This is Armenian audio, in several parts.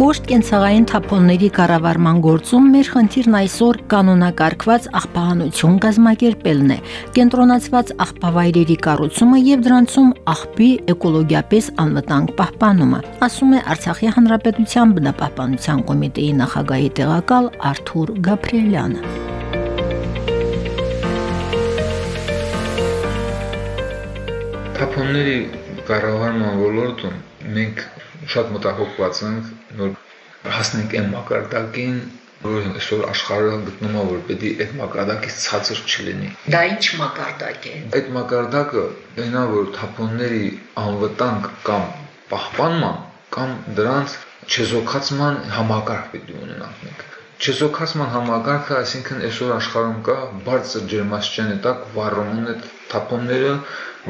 Կոշտ կենցաղային թափոնների կառավարման գործում մեր խնդիրն այսօր կանոնակարգված աղբահանություն կազմակերպելն է, կենտրոնացված աղբավայրերի կառուցումը եւ դրանցում աղբի էկոլոգիապես անվտանգ պահպանումը, ասում է Արցախի Հանրապետության բնապահպանության կոմիտեի նախագահի տեղակալ Արթուր Գաբրիելյանը։ Թափոնների կառավարման ոլորտում մենք շատ մտահոգված ենք, որ հասնենք այն մակարդակին, որ այսօր աշխարհը գտնում է որ պետք է այդ մակարդակից ցածր չլինի։ Դա ինչ մակարդակ է։ Այդ մակարդակը այնա որ թափոնների անվտանգ կամ պահպանման կամ դրանց չեզոքացման համակարգ պետք է ունենանք մենք։ Չեզոքացման համակարգը, այսինքն այսօր աշխարհում կա բարձր ջերմաստիճանի տակ վառում են թափոնները,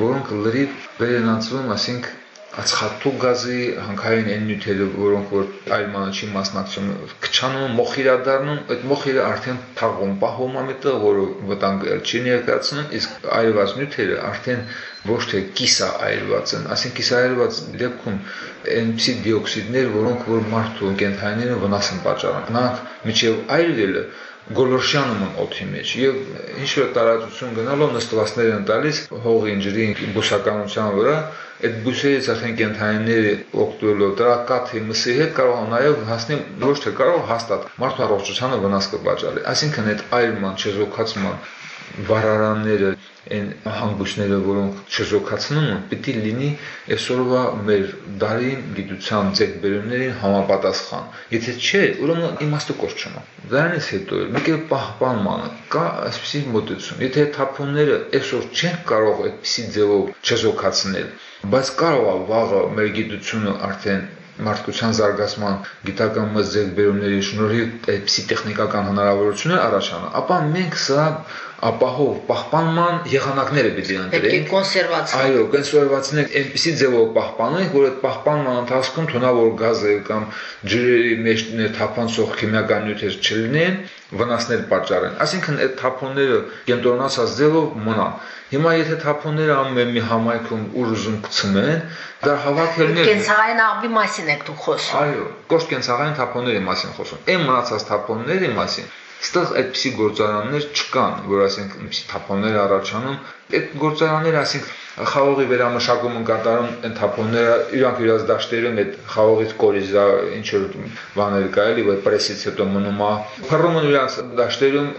որոնք լրիվ վերենացվում, այսինքն ածխաթու գազի հանքային այն նյութերը, որոնք որ այլ մանաչի մասնակցում քչանում, մոխիրա դառնում, այդ մոխիրը արդեն թաղում, պահում է միտը, որը վտանգ չի ներկայացնում, իսկ այլված նյութերը արդեն ոչ թե կիսա այլված են, ասենք կիսայելված դեպքում այնպիսի դիօքսիդներ, որոնք որ մարդու կենթանիները վնաս են պատճառում։ Նրանք միջև այլվելը գոլորշանում են օդի մեջ եւ ինչ որ տարածություն գնալով նստվածներ են տալիս հողի ջրի բուսականության վրա այդ բուսերից արդեն կենթանիները օգտվելով դրա կաթի մսի հետ կարող են նաև հասնել ոչ թե կարող հաստատ մարդու առողջությանը վնաս կպատճառի այսինքն այդ այլման չեզոքացման վառարանները այն հանգույցները, որոնք չժոքացնում են, պիտի լինի այսօրվա մեր դարին գիտության ձեռբերումներին համապատասխան։ Եթե չէ, ուրեմն իմաստը կորչ չունի։ Դրանից հետո էլ պահպանմանը կա այսպիսի մոտեցում։ Եթե թափոնները այսօր չեն կարող այդպիսի ձևով չժոքացնել, բայց կարող է վաղը մեր գիտությունը արդեն մարդկության զարգացման գիտական մեծ ձեռքբերումների շնորհիվ այդպիսի տեխնիկական հնարավորություններ առաջանա, ապա մենք սա ապահով պահպանման եղանակները պիտի ընտրենք։ կոնսերվացնել։ Այո, կոնսերվացնել այնպիսի ձևով պահպանենք, որ այդ պահպանման ընթացքում թունավոր գազը կամ ջրերի մեջ թափանցող քիմիական նյութեր չլինեն, վնասներ պատճառեն։ Այսինքն այդ թափոնները կենտրոնացած ձևով մնան։ Հիմա եթե թափոնները ամեն մի համայնքում ուր ուզում կցնեն, դա հավաքելներ Կենցաղային աղբի մասին եք դուք խոսում։ Այո, կոշտ կենցաղային թափոնների մասին խոսում։ Այն մնացած թափոնների մասին Ստեղ այդպիսի գործարաններ չկան, որ ասենք այնպիսի թափոններ առաջանում։ Այդ գործարանները, ասենք խաղողի վերամշակում են կատարում այն թափոնները, իրանք իրաց դաշտերում այդ խաղողից կորիզա ինչ որ բաներ կա էլի, որ պրեսից հետո մնում է։ Փռում են իրանք դաշտերում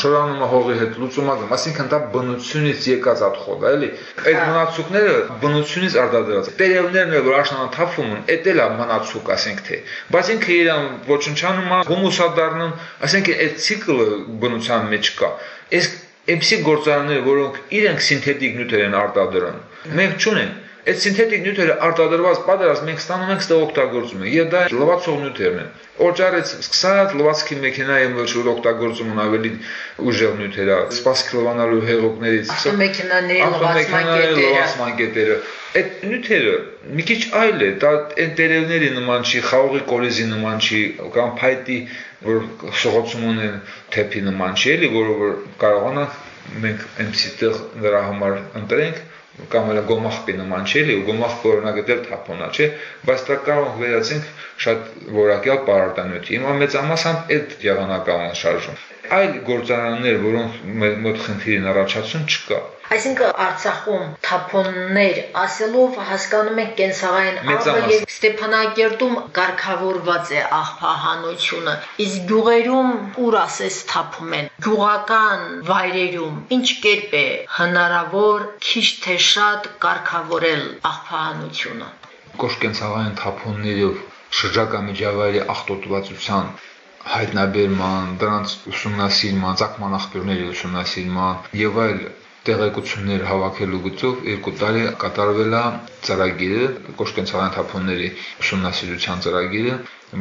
չորանում է հողի հետ լուծում ագում, այսինքն դա բնությունից եկած աթխոլ է, էլի։ Այդ մնացուկները բնությունից արտադրած։ Տերևներն էլ որ աշնանա թափվում են, էդ էլ է մնացուկ, ասենք թե։ Բայց ինքը իրան ոչնչանում է, հումուսա դառնում, այսինքն այդ ցիկլը բնության մեջ կա։ Իսկ այնպիսի գործարաններ, որոնք իրենք սինթետիկ նյութեր են արտադրում, մենք չունենք Այդ սինթետիկ նյութերը արտադրված պատերազմ մենք ստանում ենք ստեղ օգտագործում ենք եւ դա լվացող նյութերն են։ Օրջարից սկսած լվացքի մեքենայի մեջ որ օգտագործում են ավելի ուժեղ նյութեր, սպասքի լվանալու հեղուկներից, ավտոմեքենաների լվացման կետերը։ Այդ նյութերը մի քիչ այլ է, դա այն տերևների նման չի, խաղողի կորիզի նման չի, կամ փայտի որ շողոցում ունեն թեփի նման չի, էլի, որը որ կարողանա մենք այնպեսի տեղ նրա համար ընտրենք կամ էլ գոմախպի նման չէ, էլի, գոմախպը օրինակ դեռ թափոնա, չէ, բայց դա կարող վերացենք շատ որակյալ պարարտանյութի։ Հիմա մեծամասամբ այդ եղանակահան են շարժում։ Այլ գործարաններ, որոնք մոտ խնդիրին առաջացում չկա։ Այսինքն Արցախում թափոններ ասելով հասկանում ենք կենսաղային աղբը եւ Ստեփանակերտում կարգավորված է աղբահանությունը։ Իսկ գյուղերում ուր ասես թափում են։ Գյուղական վայրերում ինչ կերպ է հնարավոր քիչ թե շատ կարգավորել աղբահանությունը։ Կոշկենցաղային թափոններով շրջակա միջավայրի աղտոտվածության հայտնաբերման, դրանց ուսումնասիրման, ցակման աղբյուրների ուսումնասիրման եւ այլ տեղեկություններ հավաքելու գծով երկու տարի կատարվել է ծրագիրը, կոշկենցաղային թափոնների ուսումնասիրության ծրագիրը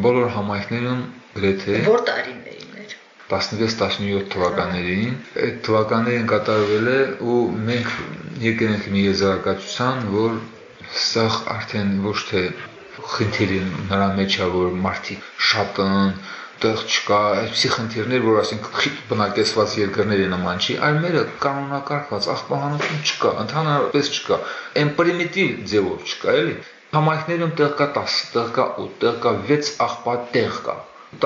բոլոր համայնքներում գրեթե Որ տարիներին էր։ 16-17 թվականներին այդ թվականներին կատարվել է ու մենք եկել ենք մի եզրակացության, որ սա արդեն ոչ թե խնդիրի նրա մեջ է, որ մարդիկ շատ են, տեղ չկա, այսպիսի խնդիրներ, որ ասենք խիտ բնակեցված երկրների նման չի, այլ մերը կանոնակարգված աղբահանություն չկա, ընդհանրապես չկա, այն պրիմիտիվ ձևով չկա, էլի։ Համայնքներում տեղ կա 10, տեղ կա 8, տեղ կա 6 աղբա տեղ կա։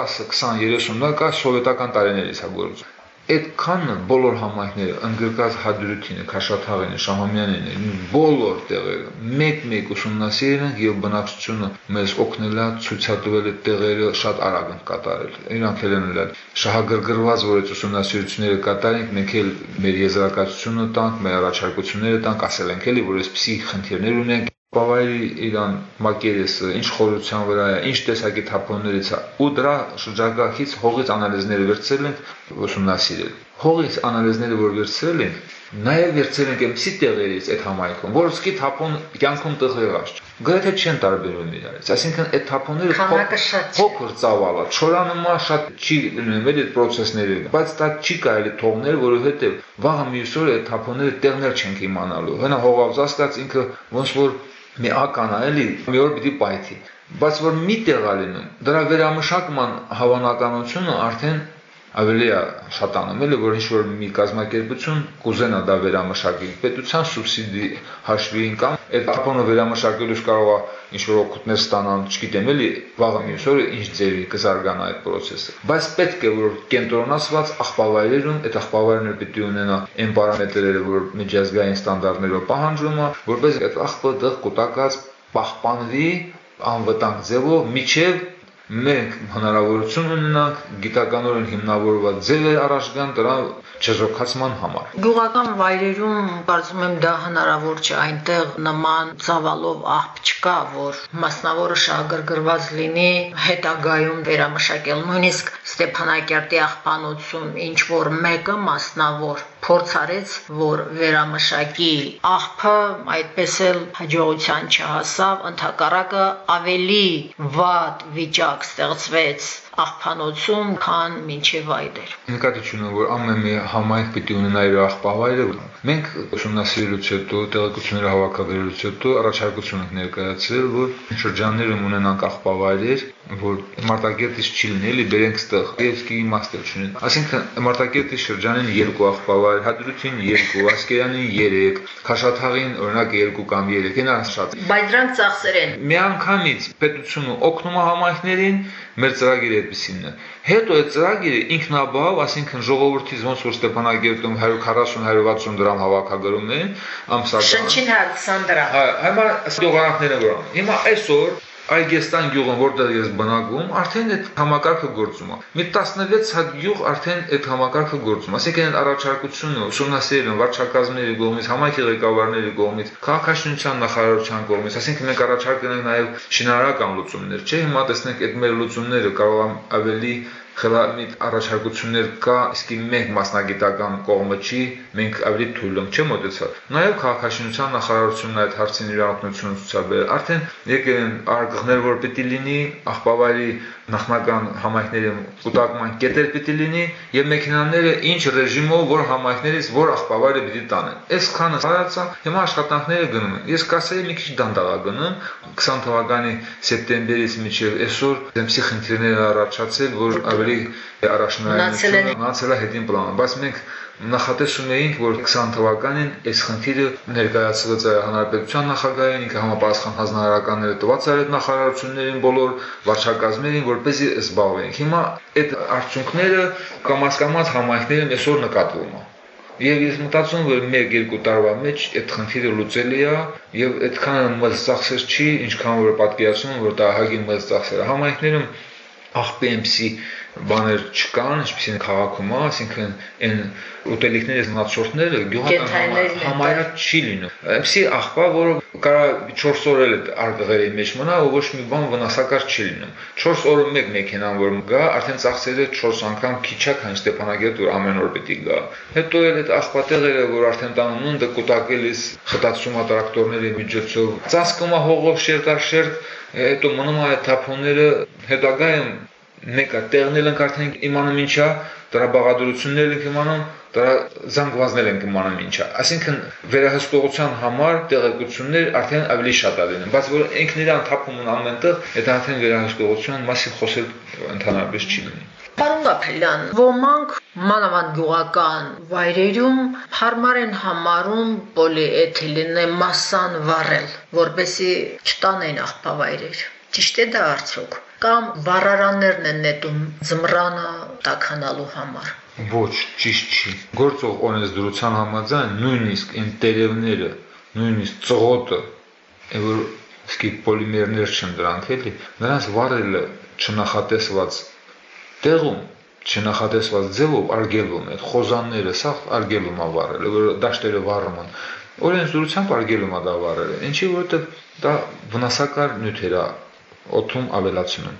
10, 20, 30-ը կա սովետական տարիներից է գործում այդքանը բոլոր համայնքները ընդգրկած Հադրութինը, Քաշաթաղինը, Շահումյանինը, բոլոր տեղերը մեկ-մեկ ուսումնասիրել են եւ բնակչությունը մեզ օգնել է ցույցատվել այդ տեղերը շատ արագ են կատարել։ Իրանք էլ են լալ շահագրգռված, որ այդ ուսումնասիրությունները կատարենք, մենք էլ մեր եզրակացությունը տանք, մեր առաջարկությունները տանք, ասել ենք էլի, որ այսպիսի խնդիրներ ունենք Բավարարի Իրան մակերեսը ինչ խորության վրա է, ինչ տեսակի թափոններից է ու դրա շրջակայքից հողից անալիզները վերցրել են ուսումնասիրել։ Հողից անալիզները որ վերցրել են, նաև վերցրել են այնպիսի տեղերից այդ համայնքում, որ սկի թափոն կյանքում տեղեղած չէ։ Գրեթե չեն տարբերվում իրարից։ Այսինքն այդ թափոնները փոքր ծավալա, չորանումա շատ չի լինում այդ process-ները, բայց դա չի կարելի թողնել, որովհետև վաղը մյուս օրը այդ թափոնները տեղներ չենք իմանալու։ Հենա հողավզասկած ինքը ոնց որ մի ական է, էլի, մի օր պիտի պայթի։ Բայց որ մի տեղ է լինում, դրա վերամշակման հավանականությունը արդեն ավելի է շատանում, էլի, որ ինչ-որ մի կազմակերպություն կուզենա դա վերամշակի պետության սուբսիդի հաշվին կամ այդ ապոնը վերամշակելուց կարող է ինչ-որ օգուտներ ստանալ, չգիտեմ, էլի, վաղը մյուս օրը ինչ ձևի կզարգանա այդ process-ը։ Բայց պետք է որ կենտրոնացված աղբավայրերում այդ աղբավայրները պիտի ունենա այն պարամետրերը, որ միջազգային ստանդարտներով պահանջվում է, որպես այդ աղբը դեղ կուտակած պահպանվի անվտանգ ձևով միջև մենք հնարավորություն ունենանք գիտականորեն հիմնավորված ձևեր առաջ գան դրա չեզոքացման համար։ Գյուղական վայրերում կարծում եմ դա հնարավոր չէ, այնտեղ նման ծավալով աղբ չկա, որ մասնավորը շահագրգռված լինի հետագայում վերամշակել։ Նույնիսկ Ստեփանակերտի աղբանոցում ինչ որ մեկը մասնավոր փորձ արեց, որ վերամշակի աղբը այդպես էլ հաջողության չհասավ, ընդհակառակը ավելի վատ վիճակ ստեղծվեց աղբանոցում, քան մինչև այդեր։ Նկատիչունը որ ամեն մի համայնք պիտի ունենա իր աղբավայրը, մենք ուսումնասիրելուց հետո, տեղեկությունները հավաքագրելուց հետո առաջարկություն ենք ներկայացրել, որ շրջաններում ունենանք աղբավայրեր, որ Մարտակերտից չի լինի, էլի բերենք ստեղ, Կիևսկի իմաստը չունեն։ Այսինքն Մարտակերտի շրջանին երկու աղբավայր, Հադրութին երկու, Ասկերանին 3, Խաշաթաղին օրինակ 2 կամ 3, հենա շատ։ Բայց դրանք ծախսեր են։ Միանգամից պետությունը օգնում է համայնքներին մեր ծրագիրը այդպեսինն է։ Հետո այդ ծրագիրը ինքնաբավ, ասինքն ժողովրդից ոնց որ Ստեփանագերտում 140-160 դրամ հավաքագրում են ամսական։ Շնչին 120 դրամ։ Հա, հիմա դողանքները որ։ Հիմա այսօր Այգեստան գյուղում, որտեղ ես բնակվում, արդեն այդ համակարգը գործում է։ Մի 16 հատ գյուղ արդեն այդ համակարգը գործում է։ Այսինքն այդ առաջարկությունը ուսումնասիրել վարչակազմների կողմից, համայնքի ղեկավարների կողմից, քաղաքաշինության նախարարության կողմից, այսինքն մենք առաջարկել ենք նաև շինարարական լուծումներ, չէ՞։ Հիմա տեսնենք այդ մեր լուծումները կարող ավելի խելամիտ առաջարկություններ կա, իսկ մենք մասնագիտական կողմը չի, մենք ավելի թույլ ենք, չէ՞ մոտեցած։ Նաև քաղաքաշինության նախարարությունն այդ հարցին իր օգնությունը ցուցաբերել։ Արդեն եկել են արգղներ, որ պիտի լինի, աղբավարի նախնական համայնքների կուտակման կետեր պիտի լինի եւ մեքենաները ինչ ռեժիմով որ համայնքներից որ աղբավարը պիտի տանեն։ Այս քանը հարացա, հիմա աշխատանքները գնում են։ Ես կասեի մի քիչ դանդաղ գնում 20 թվականի սեպտեմբերից մինչև այսօր դեմսի խնդիրներ առաջացել, որ ավելի առաջնային մնացել է հետին պլանը, բայց մենք նախատեսում էինք, որ 20 թվականին այս խնդիրը ներկայացված է հանրապետության նախագահային, ինքը համապատասխան հանրահարականները տված էր այդ նախարարություններին բոլոր վարչակազմերին, որպեսզի զբաղվենք։ Հիմա այդ արդյունքները կամաց-կամաց համայնքներում այսօր նկատվում է։ Եվ ես մտածում որ 1-2 տարվա մեջ այդ խնդիրը լուծելի է եւ այդքան մեծ ծախսեր չի, ինչքան որ պատկերացնում որ դա հագին մեծ ծախսեր է։ Համայնքներում MC բաներ չկան, ինչպեսին քաղաքում է, այսինքն այն ուտելիքների մնացորդները գյուղական համարյա չի լինում։ Այնպեսի աղբա, որը կարա 4 օր էլ արգղերի մեջ մնա ու ոչ մի բան վնասակար չի լինում։ 4 օրը մեկ մեքենան որ գա, արդեն ծախսերը 4 անգամ քիչ է, քան Ստեփանագերտ որ ամեն օր պիտի գա։ Հետո էլ այդ աղբատեղերը, որ արդեն տանում են, դա կուտակելիս խտացում է տրակտորների միջոցով, ծածկում է հողով շերտաշերտ, հետո մնում է թափոնները հետագայում մեկը տեղն էլ ենք արդեն իմանում ինչա, դրա բաղադրություններ ենք իմանում, դրա զանգվածներ ենք իմանում ինչա։ Այսինքն վերահսկողության համար տեղեկություններ արդեն ավելի շատ լինում, բայց որ ինքն իրան թափում են ամենտեղ, այդ արդեն վերահսկողության մասին խոսել ընդհանրապես չի լինի։ Պարոն Գապելյան, ոմանք մանավանդ գյուղական վայրերում հարմար են համարում պոլիէթիլենը մասսան վառել, որբեսի չտանեն աղբավայրեր։ Ճիշտ է դա արդյոք կամ վառարաններն են նետում ձմռանը տականալու համար։ Ոչ, ճիշտ չի։ Գործող օրենսդրության համաձայն նույնիսկ այն տերևները, նույնիսկ ծղոտը, որ սկի պոլիմերներ չեն դրանք էլի, նրանց վառելը չնախատեսված տեղում չնախատեսված ձևով արգելվում է խոզանները սա արգելում է վառելը որ դաշտերը վառում են օրենսդրությամբ արգելում է դա վառելը ինչի որովհետև դա վնասակար նյութեր է օդում ավելացնում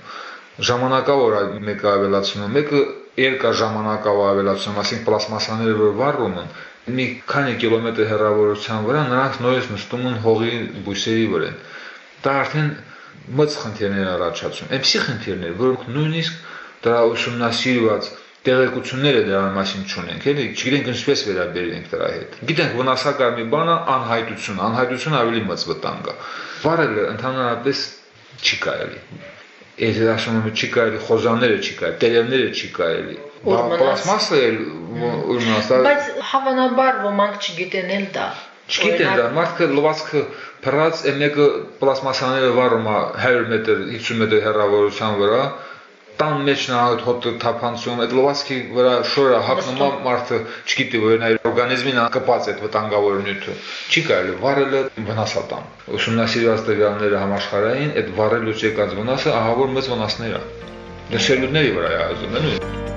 ժամանակավոր մեկը ավելացնում մեկը երկար ժամանակով ավելացնում ասենք պլաստմասաները որ վառում են մի քանի կիլոմետր հեռավորության վրա նրանք նորից նստում են հողի բույսերի վրա դա արդեն մծ խնդիրներ առաջացում այնպիսի խնդիրներ որոնք նույնիսկ դրա ուսումնասիրված տեղեկությունները դրա մասին չունենք, էլի, չգիտենք ինչպես վերաբերենք դրա հետ։ Գիտենք վնասակար մի բանը անհայտություն, անհայտություն ավելի մեծ վտանգ է։ Բարելը ընդհանրապես չի կարելի։ Ես ասում եմ չի կարելի, խոզանները չի կարելի, տերևները չի կարելի։ Պլաստմասը էլ ուր մնացա։ Բայց հավանաբար ոմանք չգիտեն էլ դա։ Չգիտեն դա, մարդը լվացքը փռած, այն մեկը պլաստմասաները վառում է 100 մետր, 50 մետր հեռավորության վրա, տան մեջ նա այդ հոտը թափանցում, այդ լվացքի վրա շորը հագնում է մարդը, չգիտի որ նա իր օրգանիզմին կպած այդ վտանգավոր նյութը։ Չի կարելի վառելը վնասատան։ Ուսումնասիրված տվյալները համաշխարհային այդ վառելուց եկած վնասը ահա որ մեծ վնասներ է։ Դեսելուդների վրա է ազդում, նույն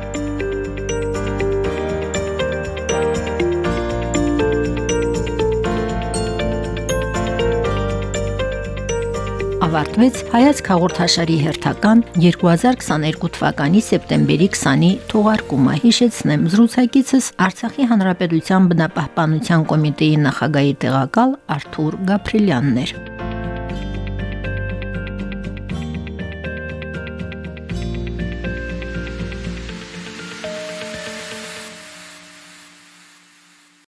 ավարտվեց հայաց հաղորդաշարի հերթական 2022 թվականի սեպտեմբերի 20-ի թողարկումը։ Հիշեցնեմ, զրուցակիցս Արցախի Հանրապետության բնապահպանության կոմիտեի նախագահի տեղակալ Արթուր Գաբրիելյանն էր։